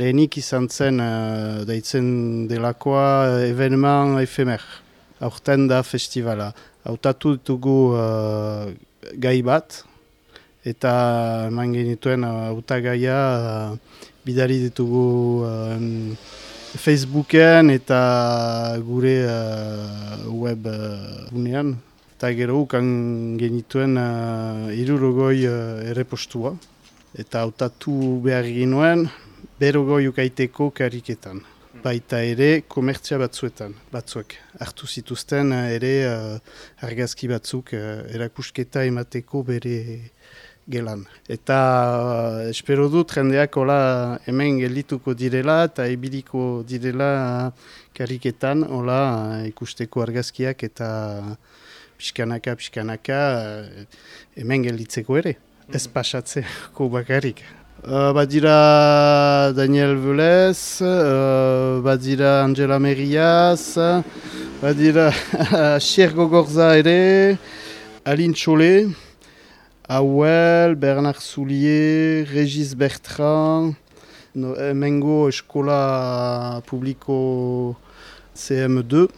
lehenik izan zen uh, deitzen delakoa evenement efemer. Aurten da festivala. Hautatu ditugu uh, gai bat, eta eman genituen hautagaia uh, bidari ditugu uh, Facebooken eta gure uh, web uh, Eta gero ukan genituen uh, irurogoi uh, errepostua. Eta hautatu behar ginuen, berogoi ukaiteko kariketan. Baita ere, komertzia batzuetan, batzuek. Artu zituzten uh, ere uh, argazki batzuk uh, erakusketa emateko bere gelan. Eta uh, espero dut jendeak hola hemen geldituko direla eta ebiliko direla kariketan hola ikusteko argazkiak eta pixkanaka, pixkanaka hemen gelditzeko ere. Mm Ez pasatzeko bakarrik. Uh, badira Daniel Velez, uh, badira Angela Meriaz, badira Xergo Gorza ere, Aline Txole, Auel, Bernard Soulier, Regis Bertrand, no, Mengo Eskola Publiko CM2.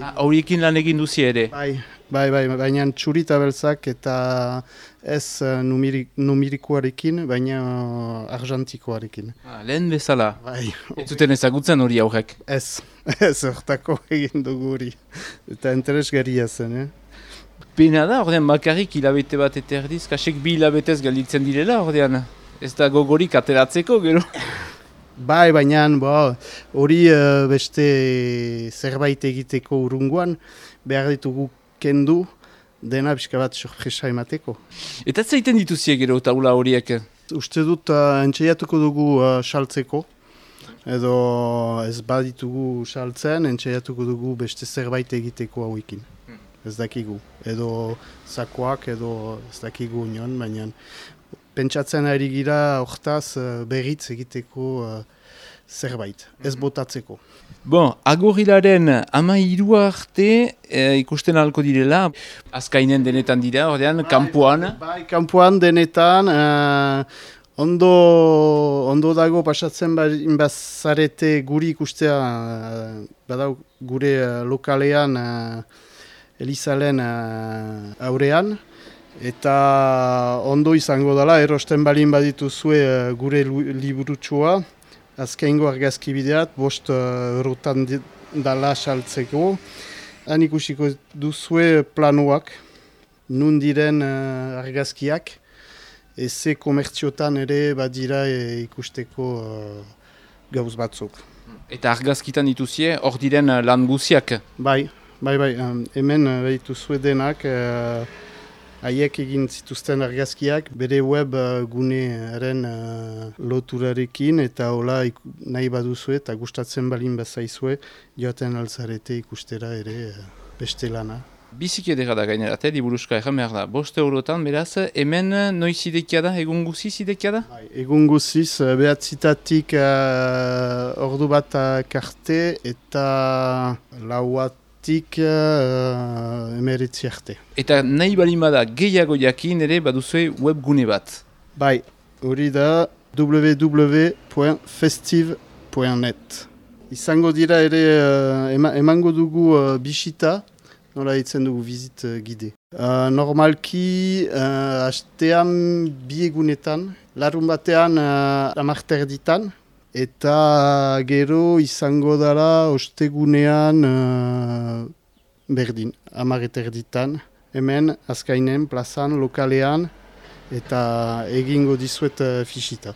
Ah, Horiekin lan egin duzi ere? Bai, bai, bai, baina txurita beltzak eta ez uh, numirikoarekin, baina uh, argentikoarekin. Ah, lehen bezala? Bai. Ez zuten ezagutzen hori aurrek? Ez, ez hortako egin dugu hori. Eta interesgarria zen, eh? Pena da, ordean bakarrik hilabete bat eta erdiz, kasek bi hilabetez galditzen direla, ordean. Ez da gogorik ateratzeko, gero? Bai, baina hori uh, beste zerbait egiteko urunguan, behar ditugu kendu, dena pixka bat sorpresa emateko. Eta zaiten dituziek gero taula horiek? Uste dut uh, entxeiatuko dugu uh, saltzeko, edo ez baditugu saltzen, entxeiatuko dugu beste zerbait egiteko hauekin ez dakigu. Edo zakoak, edo ez dakigu union, baina pentsatzen ari gira hortaz uh, berriz egiteko uh, zerbait, ez mhm. botatzeko. Bon, agorilaren ama irua arte eh, ikusten alko direla, azkainen denetan dira, ordean, bai, kampuan. Bai, kampuan denetan, uh, ondo, ondo dago pasatzen bazarete guri ikustea, uh, badau gure lokalean, Elizalen uh, aurean, eta ondo izango dela, erosten balin baditu zue uh, gure liburutsua, azkengo argazki bideat, bost uh, rotan dala saltzeko. Han ikusiko duzue planuak, nun diren uh, argazkiak, eze komertziotan ere badira e, ikusteko uh, gauz batzuk. Eta argazkitan dituzie, hor diren lan guziak? Bai, Bai, bai, um, hemen behitu zuedenak, uh, haiek egin zituzten argazkiak, bere web uh, gunearen uh, loturarekin, eta hola nahi baduzue eta gustatzen balin bazaizue, joaten alzarete ikustera ere uh, beste lana. Bizik edera da gainerate, diburuska erran behar da. Boste eurotan, beraz, hemen noiz idekia da, egun guziz idekia da? Bai, egun guziz, behatzitatik uh, ordu bat karte eta lauat tik uh, emeritzi arte. Eta nahi balimada gehiago jakin ere baduzue webgune bat? Bai, hori da www.festiv.net Izango dira ere uh, emango dugu uh, bisita, nola ditzen dugu vizit uh, gide. Uh, normalki, uh, hastean biegunetan, larun batean uh, amarter ditan, Eta gero izango dara ostegunean uh, berdin, amareter ditan. Hemen, azkainen, plazan, lokalean, eta egingo dizuet uh, fisita.